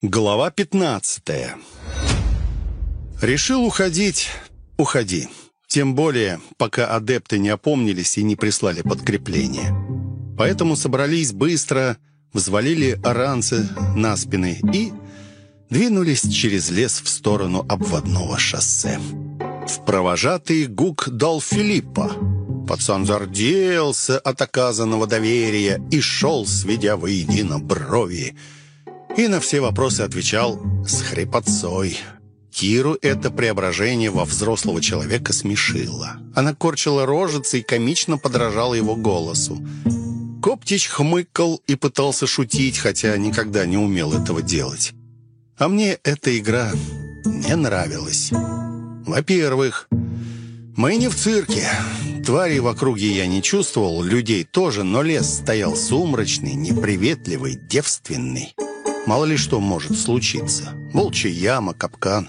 Глава 15 Решил уходить — уходи. Тем более, пока адепты не опомнились и не прислали подкрепление. Поэтому собрались быстро, взвалили оранцы на спины и двинулись через лес в сторону обводного шоссе. В провожатый Гук дал Филиппа. Пацан зарделся от оказанного доверия и шел, сведя воедино брови, и на все вопросы отвечал с хрипотцой. Киру это преображение во взрослого человека смешило. Она корчила рожицы и комично подражала его голосу. Коптич хмыкал и пытался шутить, хотя никогда не умел этого делать. А мне эта игра не нравилась. Во-первых, мы не в цирке. Тварей в округе я не чувствовал, людей тоже, но лес стоял сумрачный, неприветливый, девственный. Мало ли что может случиться. Волчья яма, капкан.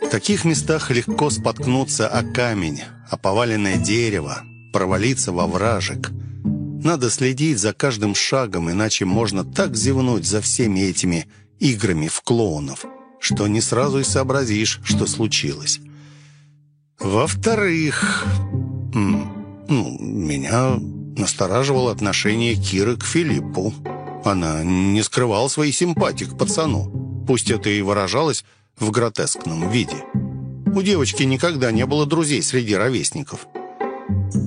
В таких местах легко споткнуться о камень, о поваленное дерево, провалиться во вражек. Надо следить за каждым шагом, иначе можно так зевнуть за всеми этими играми в клоунов, что не сразу и сообразишь, что случилось. Во-вторых, ну, меня настораживало отношение Киры к Филиппу. Она не скрывала своей симпатии к пацану. Пусть это и выражалось в гротескном виде. У девочки никогда не было друзей среди ровесников.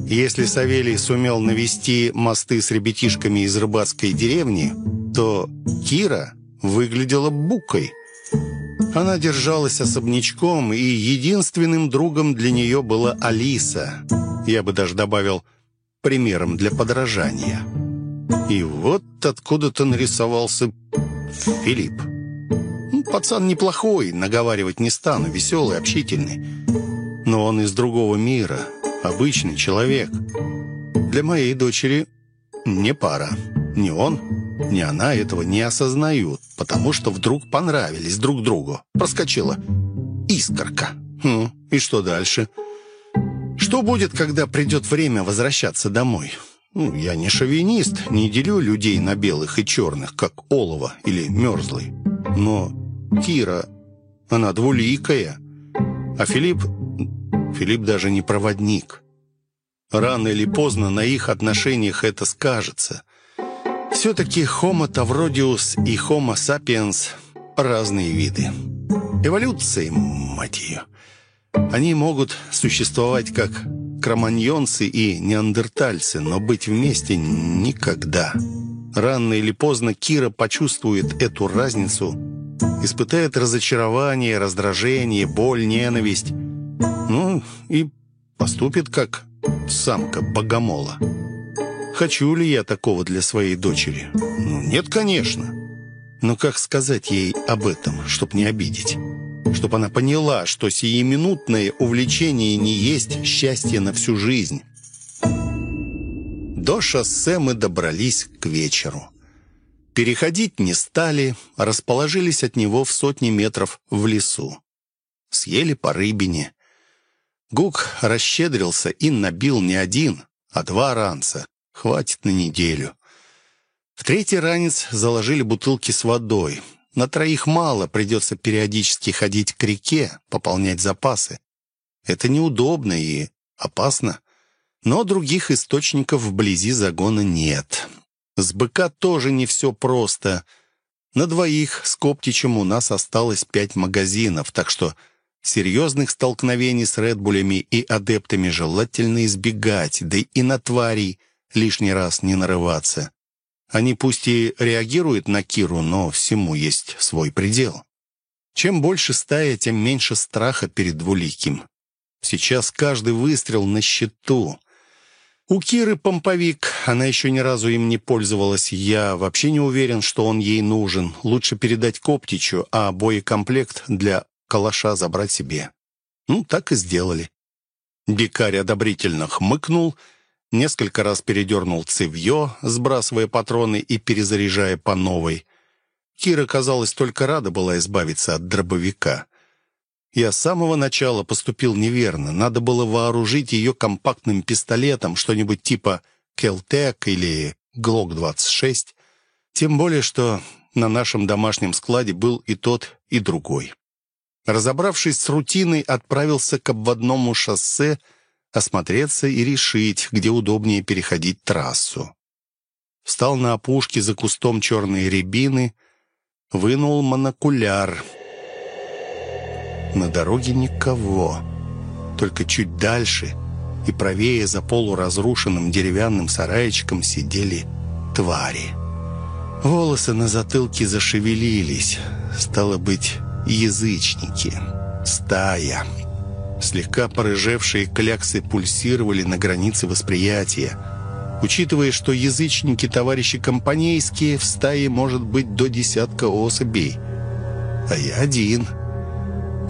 Если Савелий сумел навести мосты с ребятишками из рыбацкой деревни, то Кира выглядела букой. Она держалась особнячком, и единственным другом для нее была Алиса. Я бы даже добавил примером для подражания. И вот откуда-то нарисовался Филипп. Ну, пацан неплохой, наговаривать не стану, веселый, общительный. Но он из другого мира, обычный человек. Для моей дочери не пара. Ни он, ни она этого не осознают, потому что вдруг понравились друг другу. Проскочила искорка. Хм, и что дальше? Что будет, когда придет время возвращаться домой? Ну, я не шовинист, не делю людей на белых и черных, как олово или мерзлый. Но Кира, она двуликая. А Филипп... Филипп даже не проводник. Рано или поздно на их отношениях это скажется. Все-таки Homo тавродиус и Homo sapiens – разные виды. Эволюция, мать ее. Они могут существовать как кроманьонцы и неандертальцы, но быть вместе никогда. Рано или поздно Кира почувствует эту разницу, испытает разочарование, раздражение, боль, ненависть. Ну, и поступит как самка богомола. Хочу ли я такого для своей дочери? Ну, нет, конечно. Но как сказать ей об этом, чтоб не обидеть? Чтобы она поняла, что сиюминутное увлечение не есть счастье на всю жизнь. До шоссе мы добрались к вечеру. Переходить не стали, расположились от него в сотни метров в лесу. Съели по рыбине. Гук расщедрился и набил не один, а два ранца. Хватит на неделю. В третий ранец заложили бутылки с водой. На троих мало, придется периодически ходить к реке, пополнять запасы. Это неудобно и опасно. Но других источников вблизи загона нет. С быка тоже не все просто. На двоих с Коптичем у нас осталось пять магазинов, так что серьезных столкновений с Редбулями и адептами желательно избегать, да и на тварей лишний раз не нарываться. Они пусть и реагируют на Киру, но всему есть свой предел. Чем больше стая, тем меньше страха перед двуликим. Сейчас каждый выстрел на счету. У Киры помповик, она еще ни разу им не пользовалась. Я вообще не уверен, что он ей нужен. Лучше передать Коптичу, а боекомплект для калаша забрать себе. Ну, так и сделали. Бекарь одобрительно хмыкнул — Несколько раз передернул цевье, сбрасывая патроны и перезаряжая по новой. Кира, казалось, только рада была избавиться от дробовика. Я с самого начала поступил неверно. Надо было вооружить ее компактным пистолетом, что-нибудь типа «Келтек» или «Глок-26». Тем более, что на нашем домашнем складе был и тот, и другой. Разобравшись с рутиной, отправился к обводному шоссе осмотреться и решить, где удобнее переходить трассу. Встал на опушке за кустом черной рябины, вынул монокуляр. На дороге никого, только чуть дальше и правее за полуразрушенным деревянным сараечком сидели твари. Волосы на затылке зашевелились. Стало быть, язычники. Стая. Слегка порыжевшие кляксы пульсировали на границе восприятия. Учитывая, что язычники товарищи компанейские, в стае может быть до десятка особей. А я один.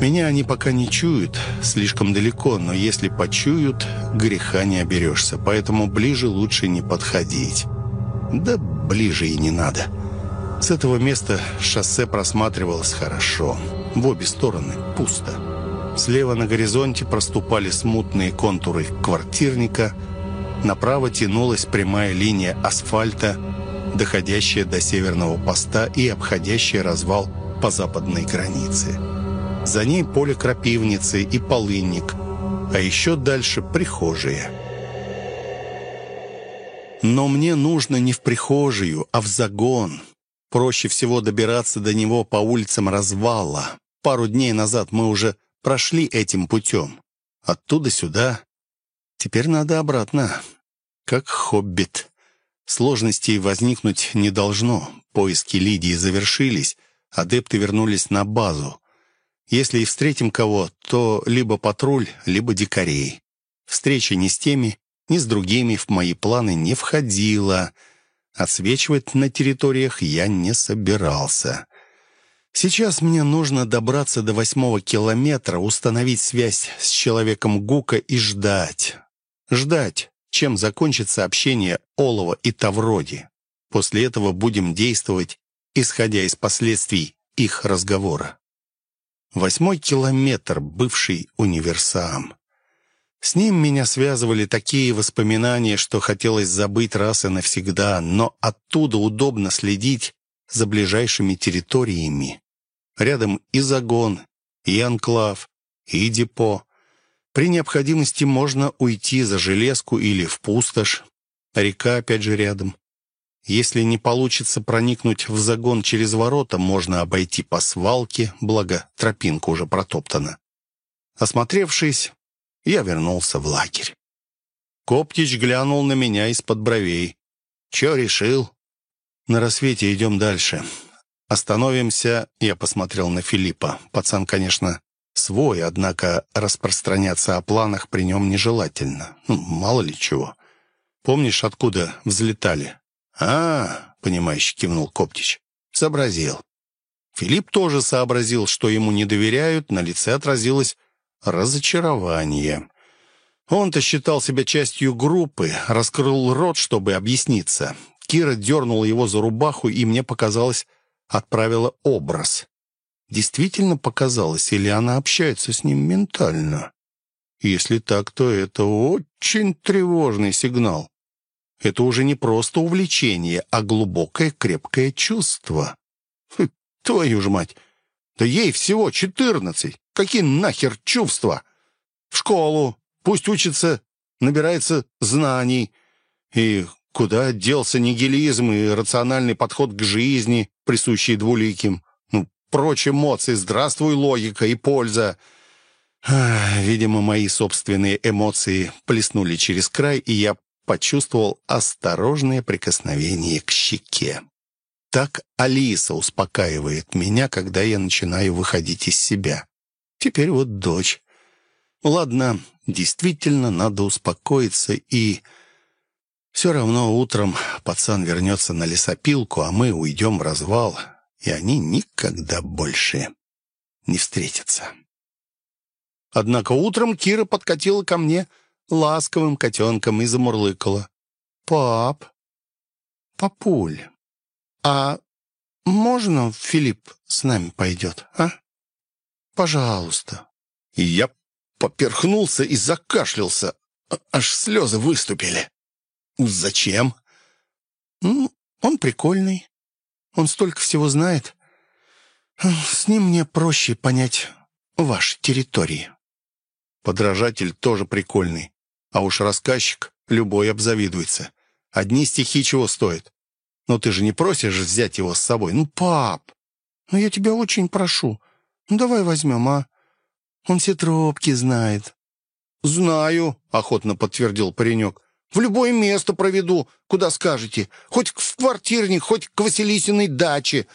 Меня они пока не чуют, слишком далеко, но если почуют, греха не оберешься, поэтому ближе лучше не подходить. Да ближе и не надо. С этого места шоссе просматривалось хорошо. В обе стороны пусто. Слева на горизонте проступали смутные контуры квартирника. Направо тянулась прямая линия асфальта, доходящая до северного поста и обходящая развал по западной границе. За ней поле крапивницы и полынник, а еще дальше прихожие – но мне нужно не в прихожую, а в загон. Проще всего добираться до него по улицам развала. Пару дней назад мы уже прошли этим путем. Оттуда сюда. Теперь надо обратно. Как хоббит. Сложностей возникнуть не должно. Поиски Лидии завершились. Адепты вернулись на базу. Если и встретим кого, то либо патруль, либо дикарей. Встреча не с теми, ни с другими в мои планы не входило. Отсвечивать на территориях я не собирался. Сейчас мне нужно добраться до восьмого километра, установить связь с человеком Гука и ждать. Ждать, чем закончится общение Олова и Тавроди. После этого будем действовать, исходя из последствий их разговора. Восьмой километр, бывший универсам. С ним меня связывали такие воспоминания, что хотелось забыть раз и навсегда, но оттуда удобно следить за ближайшими территориями. Рядом и загон, и анклав, и депо. При необходимости можно уйти за железку или в пустошь. Река опять же рядом. Если не получится проникнуть в загон через ворота, можно обойти по свалке, благо тропинка уже протоптана. Осмотревшись, я вернулся в лагерь. Коптич глянул на меня из-под бровей. «Че решил?» «На рассвете идем дальше. Остановимся...» Я посмотрел на Филиппа. Пацан, конечно, свой, однако распространяться о планах при нем нежелательно. Ну, мало ли чего. Помнишь, откуда взлетали? «А, — понимающе кивнул Коптич, — сообразил». Филипп тоже сообразил, что ему не доверяют, на лице отразилось разочарование. Он-то считал себя частью группы, раскрыл рот, чтобы объясниться. Кира дернула его за рубаху, и мне показалось, отправила образ. Действительно показалось, или она общается с ним ментально? Если так, то это очень тревожный сигнал. Это уже не просто увлечение, а глубокое крепкое чувство. Фу, твою ж мать! Да ей всего четырнадцать! Какие нахер чувства? В школу. Пусть учится, набирается знаний. И куда делся нигилизм и рациональный подход к жизни, присущий двуликим? Ну, прочие эмоции, здравствуй логика и польза. Видимо, мои собственные эмоции плеснули через край, и я почувствовал осторожное прикосновение к щеке. Так Алиса успокаивает меня, когда я начинаю выходить из себя. Теперь вот дочь. Ладно, действительно надо успокоиться и... Все равно утром пацан вернется на лесопилку, а мы уйдем в развал, и они никогда больше не встретятся. Однако утром Кира подкатила ко мне ласковым котенком и замурлыкала. «Пап, папуль, а можно Филипп с нами пойдет, а?» Пожалуйста». И я поперхнулся и закашлялся. Аж слезы выступили. «Зачем?» «Ну, он прикольный. Он столько всего знает. С ним мне проще понять ваши территории». Подражатель тоже прикольный. А уж рассказчик любой обзавидуется. Одни стихи чего стоят. Но ты же не просишь взять его с собой. Ну, пап, ну я тебя очень прошу. Ну давай возьмем, а? Он все тропки знает. «Знаю», — охотно подтвердил паренек. «В любое место проведу, куда скажете. Хоть в квартирник, хоть к Василисиной даче.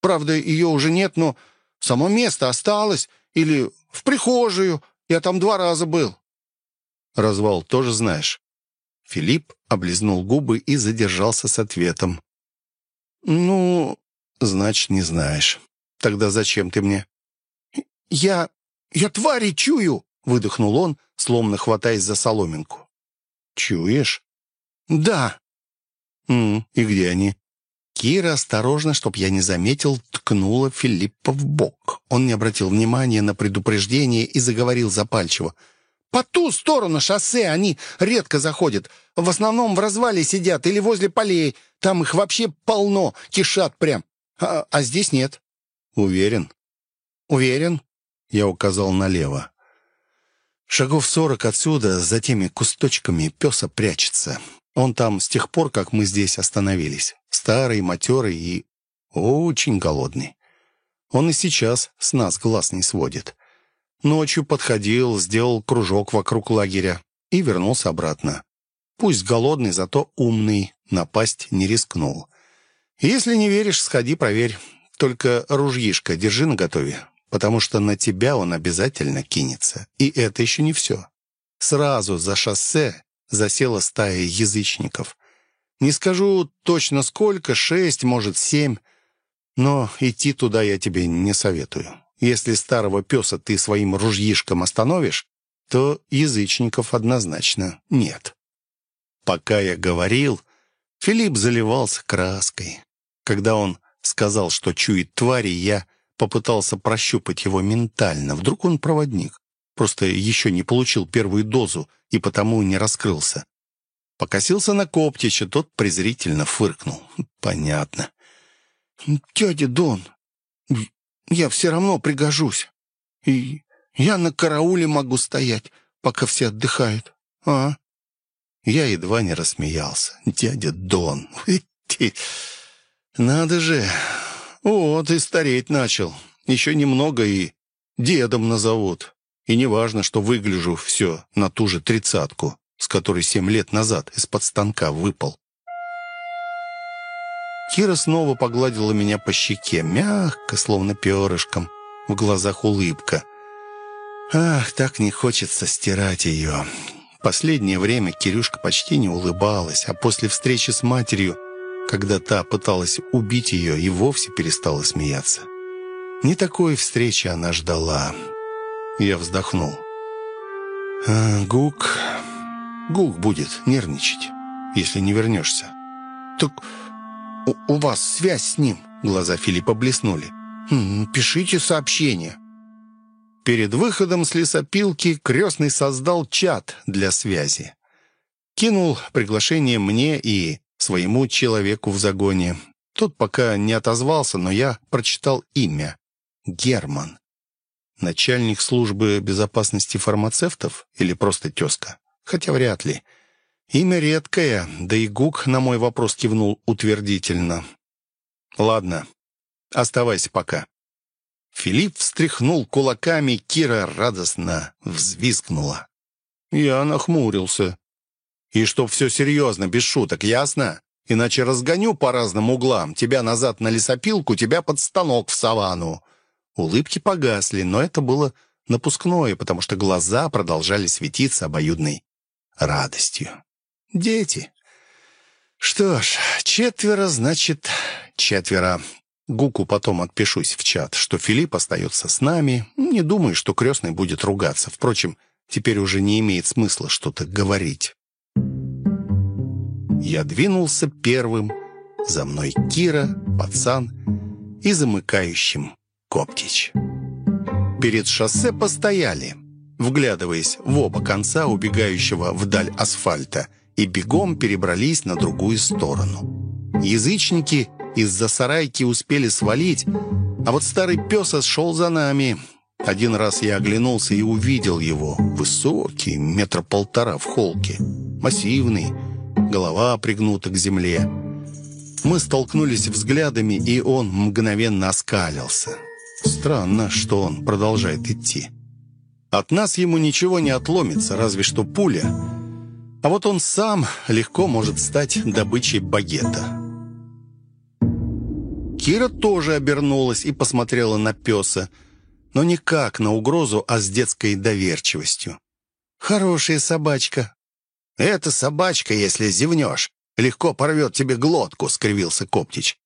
Правда, ее уже нет, но само место осталось. Или в прихожую. Я там два раза был». «Развал тоже знаешь?» Филипп облизнул губы и задержался с ответом. «Ну, значит, не знаешь. Тогда зачем ты мне?» «Я... я твари чую!» — выдохнул он, словно хватаясь за соломинку. «Чуешь?» «Да». «М «И где они?» Кира осторожно, чтоб я не заметил, ткнула Филиппа в бок. Он не обратил внимания на предупреждение и заговорил запальчиво. «По ту сторону шоссе они редко заходят. В основном в развале сидят или возле полей. Там их вообще полно, кишат прям. А, а здесь нет». «Уверен?» «Уверен?» Я указал налево. Шагов сорок отсюда, за теми кусточками, песа прячется. Он там с тех пор, как мы здесь остановились. Старый, матерый и очень голодный. Он и сейчас с нас глаз не сводит. Ночью подходил, сделал кружок вокруг лагеря и вернулся обратно. Пусть голодный, зато умный, напасть не рискнул. Если не веришь, сходи, проверь. Только ружьишко держи наготове, потому что на тебя он обязательно кинется. И это еще не все. Сразу за шоссе засела стая язычников. Не скажу точно сколько, шесть, может, семь, но идти туда я тебе не советую. Если старого песа ты своим ружьишком остановишь, то язычников однозначно нет. Пока я говорил, Филипп заливался краской. Когда он сказал, что чует твари, я попытался прощупать его ментально. Вдруг он проводник. Просто еще не получил первую дозу и потому не раскрылся. Покосился на Коптича, тот презрительно фыркнул. «Понятно». «Дядя Дон, я все равно пригожусь. И я на карауле могу стоять, пока все отдыхают. А?» Я едва не рассмеялся. «Дядя Дон, надо же, вот и стареть начал. Еще немного и дедом назовут». И не важно, что выгляжу все на ту же тридцатку, с которой семь лет назад из-под станка выпал. Кира снова погладила меня по щеке, мягко, словно перышком, в глазах улыбка. Ах, так не хочется стирать ее. Последнее время Кирюшка почти не улыбалась, а после встречи с матерью, когда та пыталась убить ее, и вовсе перестала смеяться. Не такой встречи она ждала. Я вздохнул. А, «Гук... Гук будет нервничать, если не вернешься». «Так у, у вас связь с ним?» Глаза Филиппа блеснули. «Хм, «Пишите сообщение». Перед выходом с лесопилки крестный создал чат для связи. Кинул приглашение мне и своему человеку в загоне. Тот пока не отозвался, но я прочитал имя. Герман. Начальник службы безопасности фармацевтов или просто тезка? Хотя вряд ли. Имя редкое, да и Гук на мой вопрос кивнул утвердительно. «Ладно, оставайся пока». Филипп встряхнул кулаками, Кира радостно взвизгнула. Я нахмурился. «И чтоб все серьезно, без шуток, ясно? Иначе разгоню по разным углам. Тебя назад на лесопилку, тебя под станок в саванну. Улыбки погасли, но это было напускное, потому что глаза продолжали светиться обоюдной радостью. Дети. Что ж, четверо, значит, четверо. Гуку потом отпишусь в чат, что Филипп остается с нами. Не думаю, что крестный будет ругаться. Впрочем, теперь уже не имеет смысла что-то говорить. Я двинулся первым, за мной Кира, пацан и замыкающим Коптич. Перед шоссе постояли, вглядываясь в оба конца убегающего вдаль асфальта, и бегом перебрались на другую сторону. Язычники из-за сарайки успели свалить, а вот старый пес шел за нами. Один раз я оглянулся и увидел его. Высокий, метра полтора в холке. Массивный, голова пригнута к земле. Мы столкнулись взглядами, и он мгновенно оскалился. Странно, что он продолжает идти. От нас ему ничего не отломится, разве что пуля. А вот он сам легко может стать добычей багета. Кира тоже обернулась и посмотрела на песа, но не как на угрозу, а с детской доверчивостью. «Хорошая собачка». «Это собачка, если зевнешь. Легко порвет тебе глотку», — скривился Коптич.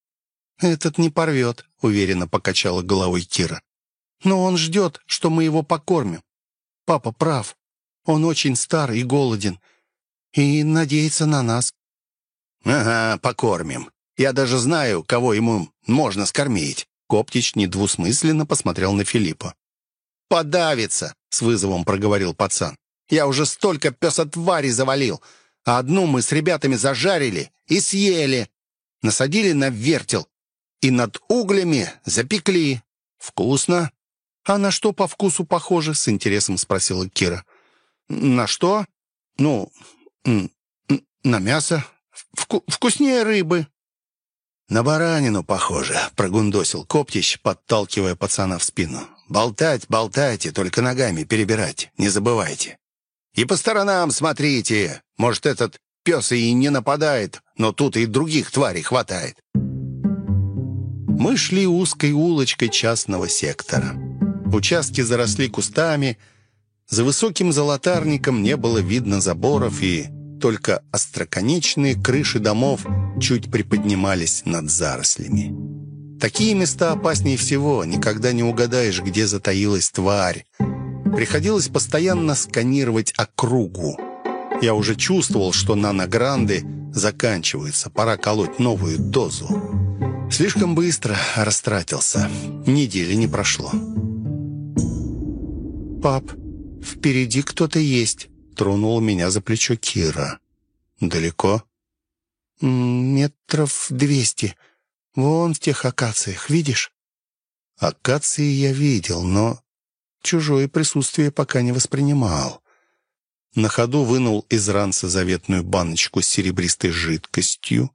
«Этот не порвет», — уверенно покачала головой Кира. «Но он ждет, что мы его покормим. Папа прав. Он очень стар и голоден. И надеется на нас». «Ага, покормим. Я даже знаю, кого ему можно скормить». Коптич недвусмысленно посмотрел на Филиппа. «Подавится!» — с вызовом проговорил пацан. «Я уже столько песотварей завалил, а одну мы с ребятами зажарили и съели. Насадили на вертел и над углями запекли. Вкусно!» «А на что по вкусу похоже?» — с интересом спросила Кира. «На что? Ну, на мясо. Вку вкуснее рыбы». «На баранину похоже», — прогундосил Коптищ, подталкивая пацана в спину. «Болтать, болтайте, только ногами перебирать, не забывайте. И по сторонам смотрите, может, этот пес и не нападает, но тут и других тварей хватает». Мы шли узкой улочкой частного сектора. Участки заросли кустами, за высоким золотарником не было видно заборов и только остроконечные крыши домов чуть приподнимались над зарослями. Такие места опаснее всего, никогда не угадаешь, где затаилась тварь. Приходилось постоянно сканировать округу. Я уже чувствовал, что наногранды заканчиваются, пора колоть новую дозу. Слишком быстро растратился, недели не прошло. «Пап, впереди кто-то есть», тронул меня за плечо Кира. «Далеко?» «Метров двести. Вон в тех акациях, видишь?» Акации я видел, но чужое присутствие пока не воспринимал. На ходу вынул из ранца заветную баночку с серебристой жидкостью,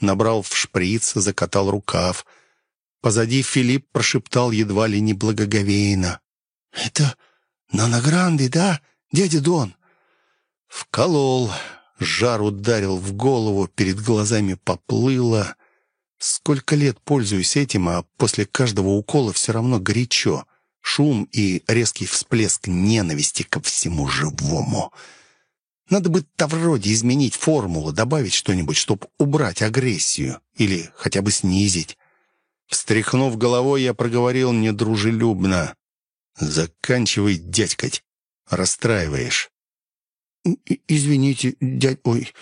набрал в шприц, закатал рукав. Позади Филипп прошептал едва ли не благоговейно. «Это наногранды, да, дядя Дон?» Вколол, жар ударил в голову, перед глазами поплыло. Сколько лет пользуюсь этим, а после каждого укола все равно горячо. Шум и резкий всплеск ненависти ко всему живому. Надо бы вроде изменить формулу, добавить что-нибудь, чтобы убрать агрессию или хотя бы снизить. Встряхнув головой, я проговорил недружелюбно. «Заканчивай дядькать. Расстраиваешь». «Извините, дядь... Ой,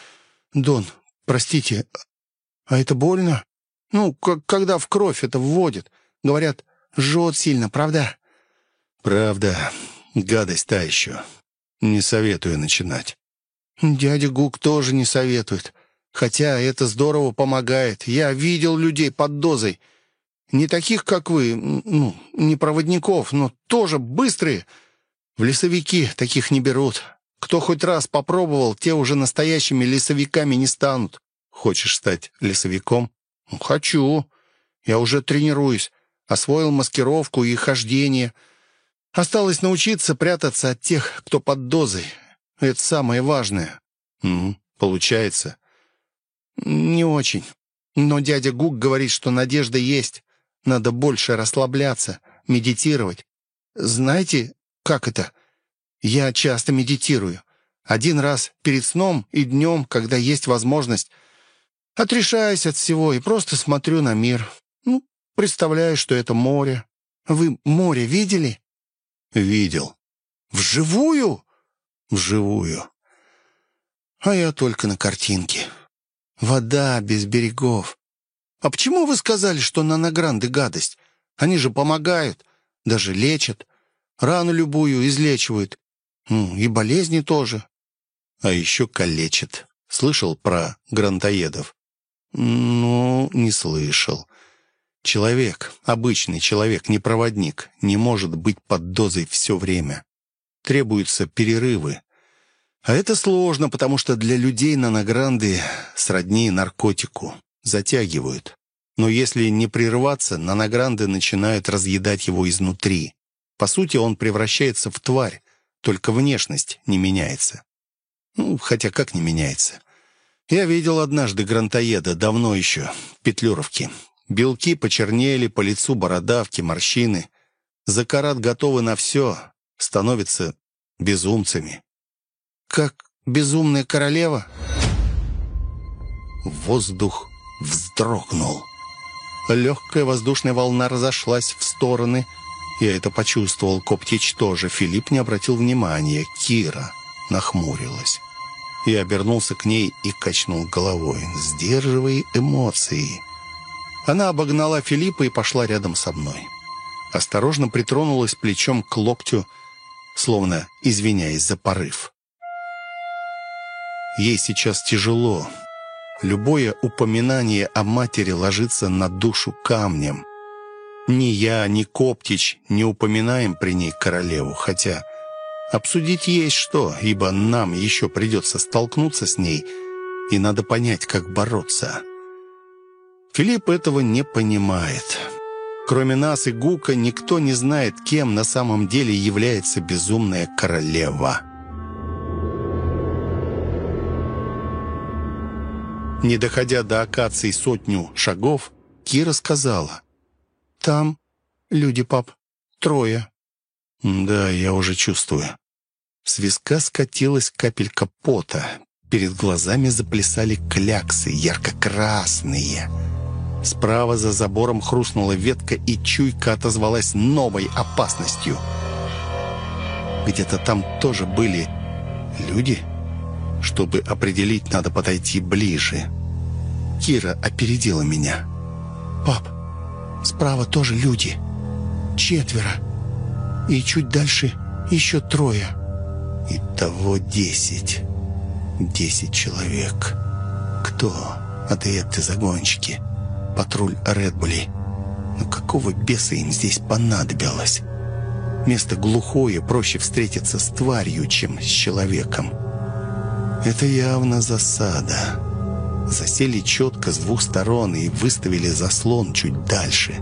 Дон, простите, а это больно? Ну, когда в кровь это вводят. Говорят, жжет сильно, правда?» «Правда. Гадость та еще. Не советую начинать». «Дядя Гук тоже не советует. Хотя это здорово помогает. Я видел людей под дозой. Не таких, как вы, ну, не проводников, но тоже быстрые. В лесовики таких не берут. Кто хоть раз попробовал, те уже настоящими лесовиками не станут. Хочешь стать лесовиком? Ну, хочу. Я уже тренируюсь. Освоил маскировку и хождение. Осталось научиться прятаться от тех, кто под дозой. Это самое важное. Угу, получается. Не очень. Но дядя Гук говорит, что надежда есть. Надо больше расслабляться, медитировать. Знаете, как это? Я часто медитирую. Один раз перед сном и днем, когда есть возможность. Отрешаюсь от всего и просто смотрю на мир. Ну, представляю, что это море. Вы море видели? Видел. Вживую? Вживую. А я только на картинке. Вода без берегов. А почему вы сказали, что наногранды гадость? Они же помогают, даже лечат. Рану любую излечивают и болезни тоже. А еще калечит. Слышал про грантоедов? Ну, не слышал. Человек, обычный человек, не проводник, не может быть под дозой все время. Требуются перерывы. А это сложно, потому что для людей наногранды сродни наркотику. Затягивают. Но если не прерываться, наногранды начинают разъедать его изнутри. По сути, он превращается в тварь, только внешность не меняется. Ну, хотя как не меняется? Я видел однажды грантоеда, давно еще, в Петлюровке. Белки почернели, по лицу бородавки, морщины. За карат готовы на все, становятся безумцами. «Как безумная королева?» Воздух вздрогнул. Легкая воздушная волна разошлась в стороны. Я это почувствовал, Коптич тоже. Филипп не обратил внимания. Кира нахмурилась. Я обернулся к ней и качнул головой, сдерживая эмоции. Она обогнала Филиппа и пошла рядом со мной. Осторожно притронулась плечом к локтю, словно извиняясь за порыв. Ей сейчас тяжело. Любое упоминание о матери ложится на душу камнем. Ни я, ни Коптич не упоминаем при ней королеву, хотя обсудить есть что, ибо нам еще придется столкнуться с ней, и надо понять, как бороться. Филипп этого не понимает. Кроме нас и Гука, никто не знает, кем на самом деле является безумная королева. Не доходя до акации сотню шагов, Кира сказала. «Там люди, пап, трое». «Да, я уже чувствую». С виска скатилась капелька пота. Перед глазами заплясали кляксы, ярко-красные. Справа за забором хрустнула ветка, и чуйка отозвалась новой опасностью. Где-то там тоже были люди. Чтобы определить, надо подойти ближе. Кира опередила меня. «Пап, справа тоже люди. Четверо. И чуть дальше еще трое». «Итого десять. Десять человек. Кто? Адепты-загонщики?» Патруль Редбули. Но какого беса им здесь понадобилось? Место глухое, проще встретиться с тварью, чем с человеком. Это явно засада. Засели четко с двух сторон и выставили заслон чуть дальше.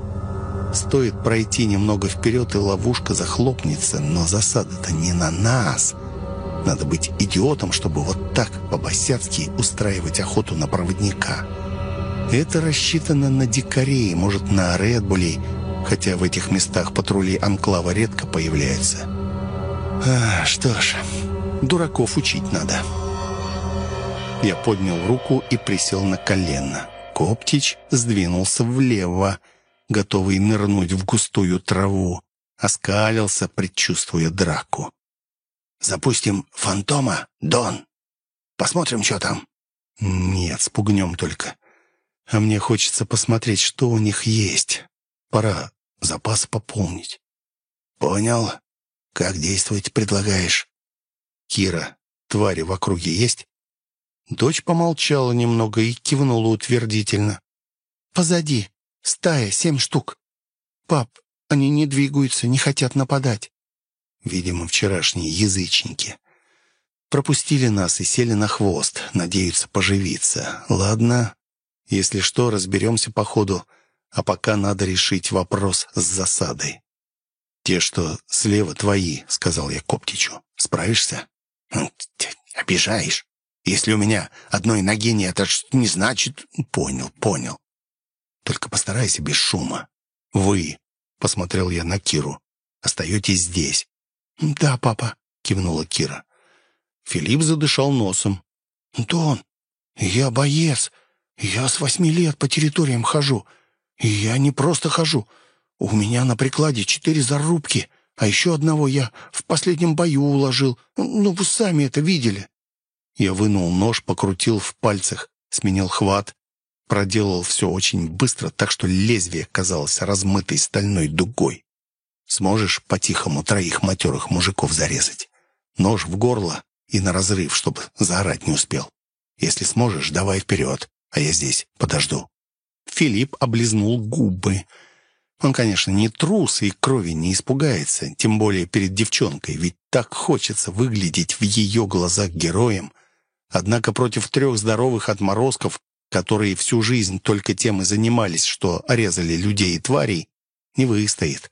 Стоит пройти немного вперед, и ловушка захлопнется, но засада-то не на нас. Надо быть идиотом, чтобы вот так по-босяцки устраивать охоту на проводника. Это рассчитано на дикарей, может, на редбулей, хотя в этих местах патрули Анклава редко появляются. А, что ж, дураков учить надо. Я поднял руку и присел на колено. Коптич сдвинулся влево, готовый нырнуть в густую траву. Оскалился, предчувствуя драку. «Запустим фантома, Дон. Посмотрим, что там». «Нет, спугнем только. А мне хочется посмотреть, что у них есть. Пора запас пополнить. Понял. Как действовать предлагаешь? Кира, твари в округе есть? Дочь помолчала немного и кивнула утвердительно. Позади. Стая, семь штук. Пап, они не двигаются, не хотят нападать. Видимо, вчерашние язычники. Пропустили нас и сели на хвост, надеются поживиться. Ладно, если что, разберемся по ходу, а пока надо решить вопрос с засадой. «Те, что слева, твои», — сказал я Коптичу. «Справишься?» «Обижаешь. Если у меня одной ноги нет, это ж не значит...» «Понял, понял. Только постарайся без шума. Вы, — посмотрел я на Киру, — остаетесь здесь». «Да, папа», — кивнула Кира. Филипп задышал носом. «Дон, я боец. Я с восьми лет по территориям хожу. И я не просто хожу. У меня на прикладе четыре зарубки, а еще одного я в последнем бою уложил. Ну, вы сами это видели». Я вынул нож, покрутил в пальцах, сменил хват, проделал все очень быстро, так что лезвие казалось размытой стальной дугой. Сможешь по-тихому троих матерых мужиков зарезать? Нож в горло и на разрыв, чтобы заорать не успел. Если сможешь, давай вперед. А я здесь подожду». Филипп облизнул губы. Он, конечно, не трус и крови не испугается, тем более перед девчонкой, ведь так хочется выглядеть в ее глазах героем. Однако против трех здоровых отморозков, которые всю жизнь только тем и занимались, что резали людей и тварей, не выстоит.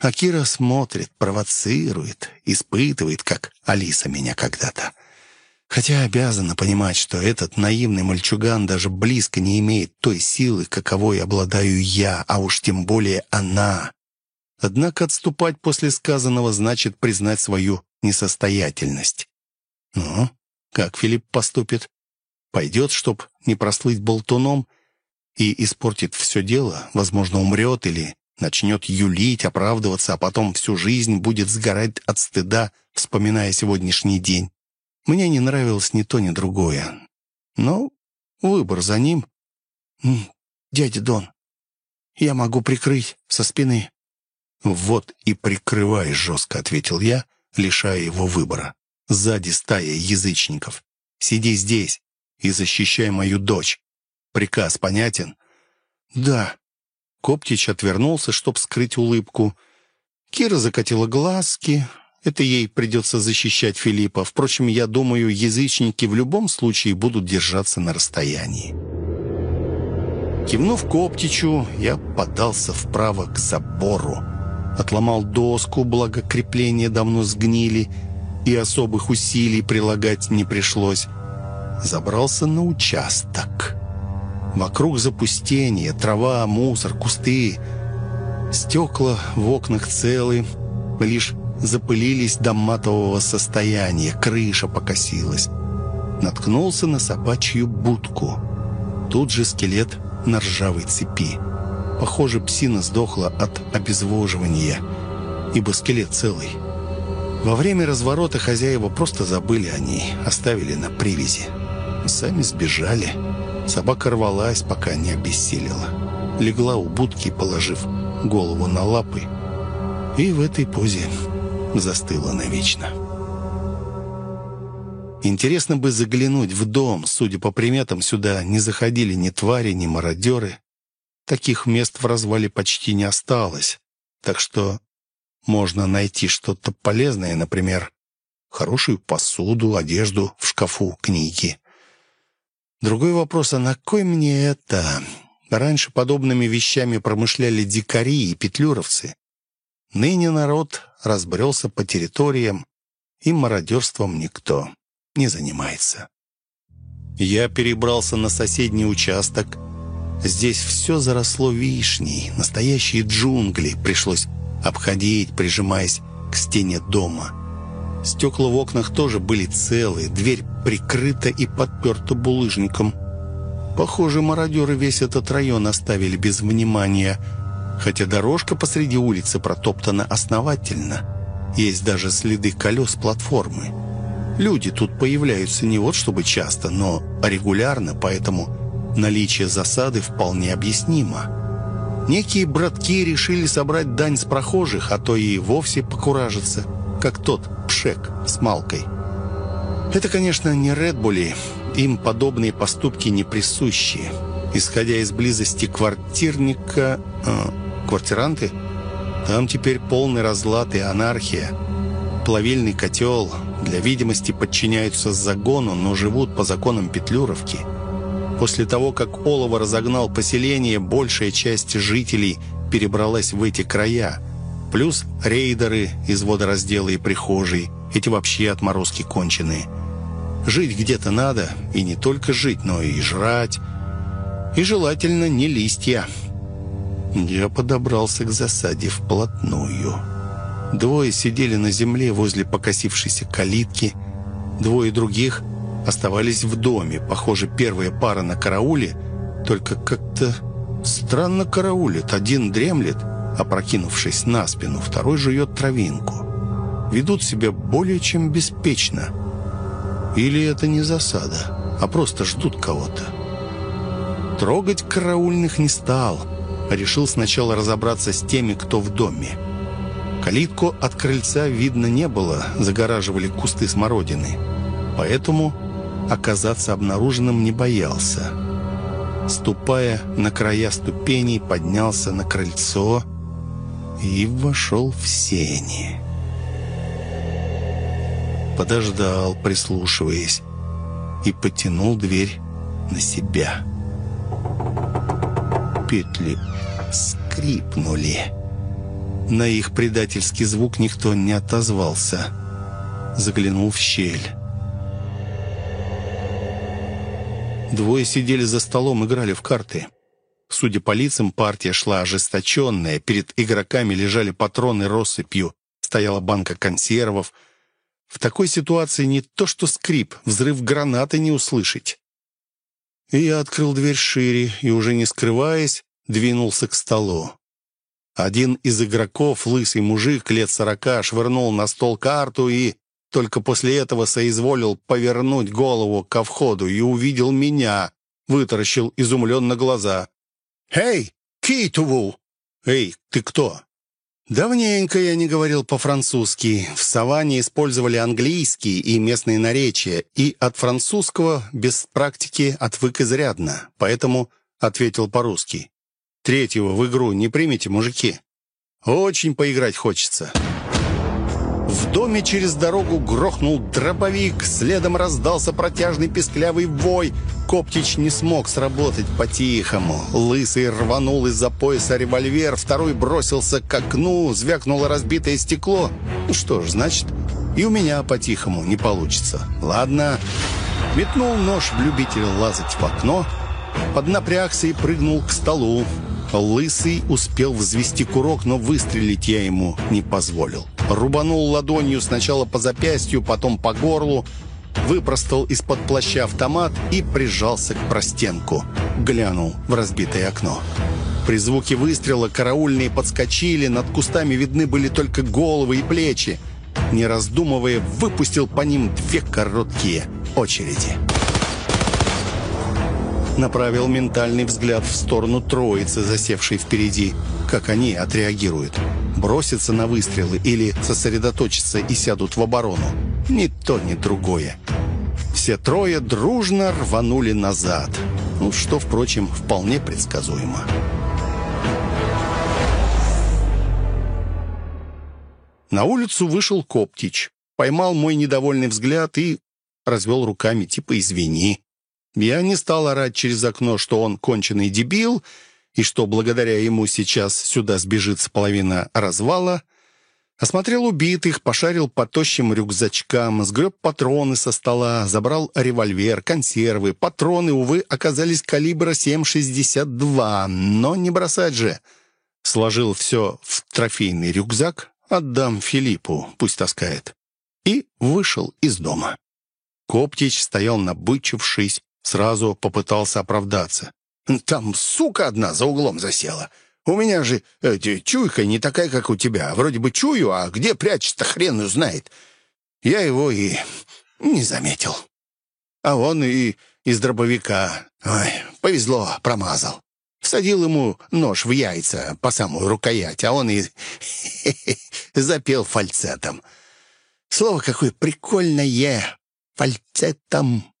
А Кира смотрит, провоцирует, испытывает, как Алиса меня когда-то. Хотя обязана понимать, что этот наивный мальчуган даже близко не имеет той силы, каковой обладаю я, а уж тем более она. Однако отступать после сказанного значит признать свою несостоятельность. Ну, как Филипп поступит? Пойдет, чтоб не прослыть болтуном, и испортит все дело, возможно, умрет или начнет юлить, оправдываться, а потом всю жизнь будет сгорать от стыда, вспоминая сегодняшний день. Мне не нравилось ни то, ни другое. Но выбор за ним. «Дядя Дон, я могу прикрыть со спины». «Вот и прикрывай жестко», — ответил я, лишая его выбора. «Сзади стая язычников. Сиди здесь и защищай мою дочь. Приказ понятен?» «Да». Коптич отвернулся, чтоб скрыть улыбку. Кира закатила глазки, это ей придется защищать Филиппа. Впрочем, я думаю, язычники в любом случае будут держаться на расстоянии. Кивнув Коптичу, я подался вправо к забору. Отломал доску, благо крепления давно сгнили, и особых усилий прилагать не пришлось. Забрался на участок. Вокруг запустение, трава, мусор, кусты. Стекла в окнах целы, лишь запылились до матового состояния, крыша покосилась. Наткнулся на собачью будку. Тут же скелет на ржавой цепи. Похоже, псина сдохла от обезвоживания, ибо скелет целый. Во время разворота хозяева просто забыли о ней, оставили на привязи. Сами сбежали. Собака рвалась, пока не обессилила. Легла у будки, положив голову на лапы. И в этой позе застыла навечно. Интересно бы заглянуть в дом. Судя по приметам, сюда не заходили ни твари, ни мародеры. Таких мест в развале почти не осталось. Так что можно найти что-то полезное, например, хорошую посуду, одежду в шкафу, книги. Другой вопрос, а на кой мне это? Раньше подобными вещами промышляли дикари и петлюровцы. Ныне народ разбрелся по территориям, и мародерством никто не занимается. Я перебрался на соседний участок. Здесь все заросло вишней, настоящие джунгли. Пришлось обходить, прижимаясь к стене дома. Стекла в окнах тоже были целые, дверь прикрыта и подперта булыжником. Похоже, мародеры весь этот район оставили без внимания – хотя дорожка посреди улицы протоптана основательно. Есть даже следы колес платформы. Люди тут появляются не вот чтобы часто, но регулярно, поэтому наличие засады вполне объяснимо. Некие братки решили собрать дань с прохожих, а то и вовсе покуражиться, как тот пшек с малкой. Это, конечно, не Редбули, им подобные поступки не присущи. Исходя из близости квартирника... Квартиранты? Там теперь полный разлад и анархия. Плавильный котел для видимости подчиняются загону, но живут по законам Петлюровки. После того, как Олова разогнал поселение, большая часть жителей перебралась в эти края. Плюс рейдеры из водораздела и прихожей. Эти вообще отморозки конченые. Жить где-то надо, и не только жить, но и жрать. И желательно не листья. Я подобрался к засаде вплотную. Двое сидели на земле возле покосившейся калитки. Двое других оставались в доме. Похоже, первая пара на карауле, только как-то странно караулит. Один дремлет, опрокинувшись на спину, второй жует травинку. Ведут себя более чем беспечно. Или это не засада, а просто ждут кого-то. Трогать караульных не стал — решил сначала разобраться с теми, кто в доме. Калитку от крыльца видно не было, загораживали кусты смородины. Поэтому оказаться обнаруженным не боялся. ступая на края ступеней, поднялся на крыльцо и вошел в сени. Подождал, прислушиваясь, и потянул дверь на себя. Петли скрипнули. На их предательский звук никто не отозвался. Заглянул в щель. Двое сидели за столом, играли в карты. Судя по лицам, партия шла ожесточенная. Перед игроками лежали патроны россыпью. Стояла банка консервов. В такой ситуации не то что скрип, взрыв гранаты не услышать. И я открыл дверь шире и, уже не скрываясь, двинулся к столу. Один из игроков, лысый мужик лет сорока, швырнул на стол карту и только после этого соизволил повернуть голову ко входу и увидел меня, вытаращил изумленно глаза. «Эй, Кейтуву!» «Эй, ты кто?» Давненько я не говорил по-французски. В саванне использовали английский и местные наречия, и от французского без практики отвык изрядно, поэтому ответил по-русски. Третьего в игру не примите, мужики. Очень поиграть хочется. В доме через дорогу грохнул дробовик, следом раздался протяжный песклявый вой. Коптич не смог сработать по-тихому. Лысый рванул из-за пояса револьвер, второй бросился к окну, звякнуло разбитое стекло. Ну что ж, значит, и у меня по-тихому не получится. Ладно. Метнул нож в любителя лазать в окно, поднапрягся и прыгнул к столу. Лысый успел взвести курок, но выстрелить я ему не позволил. Рубанул ладонью сначала по запястью, потом по горлу, выпростал из-под плаща автомат и прижался к простенку. Глянул в разбитое окно. При звуке выстрела караульные подскочили, над кустами видны были только головы и плечи. Не раздумывая, выпустил по ним две короткие очереди направил ментальный взгляд в сторону троицы, засевшей впереди. Как они отреагируют? Бросятся на выстрелы или сосредоточатся и сядут в оборону? Ни то, ни другое. Все трое дружно рванули назад. Ну, что, впрочем, вполне предсказуемо. На улицу вышел Коптич, поймал мой недовольный взгляд и развел руками, типа «извини». Я не стал орать через окно, что он конченый дебил, и что благодаря ему сейчас сюда сбежится половина развала. Осмотрел убитых, пошарил по тощим рюкзачкам, сгреб патроны со стола, забрал револьвер, консервы. Патроны, увы, оказались калибра 7,62, но не бросать же. Сложил все в трофейный рюкзак, отдам Филиппу, пусть таскает. И вышел из дома. Коптич стоял набычившись, Сразу попытался оправдаться. «Там сука одна за углом засела. У меня же э, чуйка не такая, как у тебя. Вроде бы чую, а где прячется, хрен узнает. Я его и не заметил. А он и из дробовика. Ой, повезло, промазал. Всадил ему нож в яйца по самую рукоять, а он и запел фальцетом. Слово какое прикольное. Фальцетом.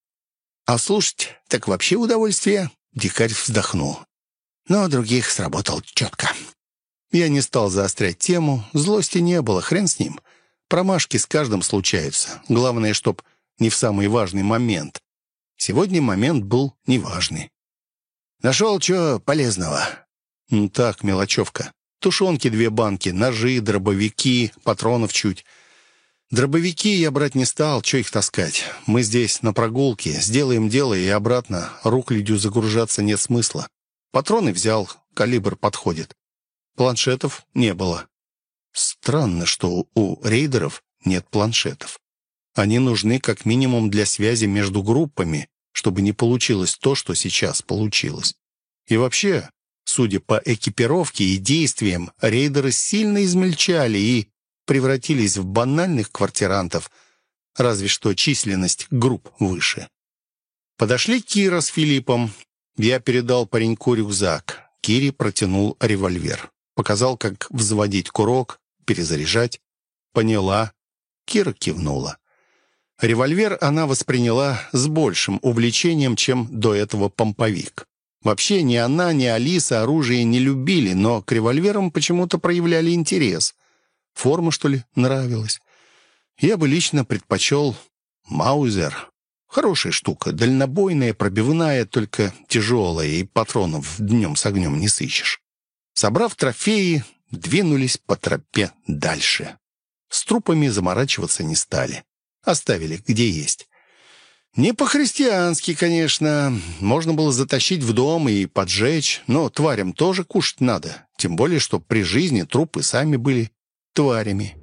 А слушать так вообще удовольствие. Дикарь вздохнул. Но других сработал четко. Я не стал заострять тему. Злости не было, хрен с ним. Промашки с каждым случаются. Главное, чтоб не в самый важный момент. Сегодня момент был неважный. Нашел что полезного? Ну так, мелочевка. Тушенки две банки, ножи, дробовики, патронов чуть. Дробовики я брать не стал, что их таскать. Мы здесь на прогулке, сделаем дело и обратно. Рук ледю загружаться нет смысла. Патроны взял, калибр подходит. Планшетов не было. Странно, что у рейдеров нет планшетов. Они нужны как минимум для связи между группами, чтобы не получилось то, что сейчас получилось. И вообще, судя по экипировке и действиям, рейдеры сильно измельчали и превратились в банальных квартирантов, разве что численность групп выше. Подошли Кира с Филиппом. Я передал пареньку рюкзак. Кире протянул револьвер. Показал, как взводить курок, перезаряжать. Поняла. Кира кивнула. Револьвер она восприняла с большим увлечением, чем до этого помповик. Вообще ни она, ни Алиса оружие не любили, но к револьверам почему-то проявляли интерес. Форма, что ли, нравилась. Я бы лично предпочел Маузер. Хорошая штука, дальнобойная, пробивная, только тяжелая, и патронов днем с огнем не сыщешь. Собрав трофеи, двинулись по тропе дальше. С трупами заморачиваться не стали. Оставили, где есть. Не по-христиански, конечно. Можно было затащить в дом и поджечь, но тварям тоже кушать надо. Тем более, что при жизни трупы сами были тварями.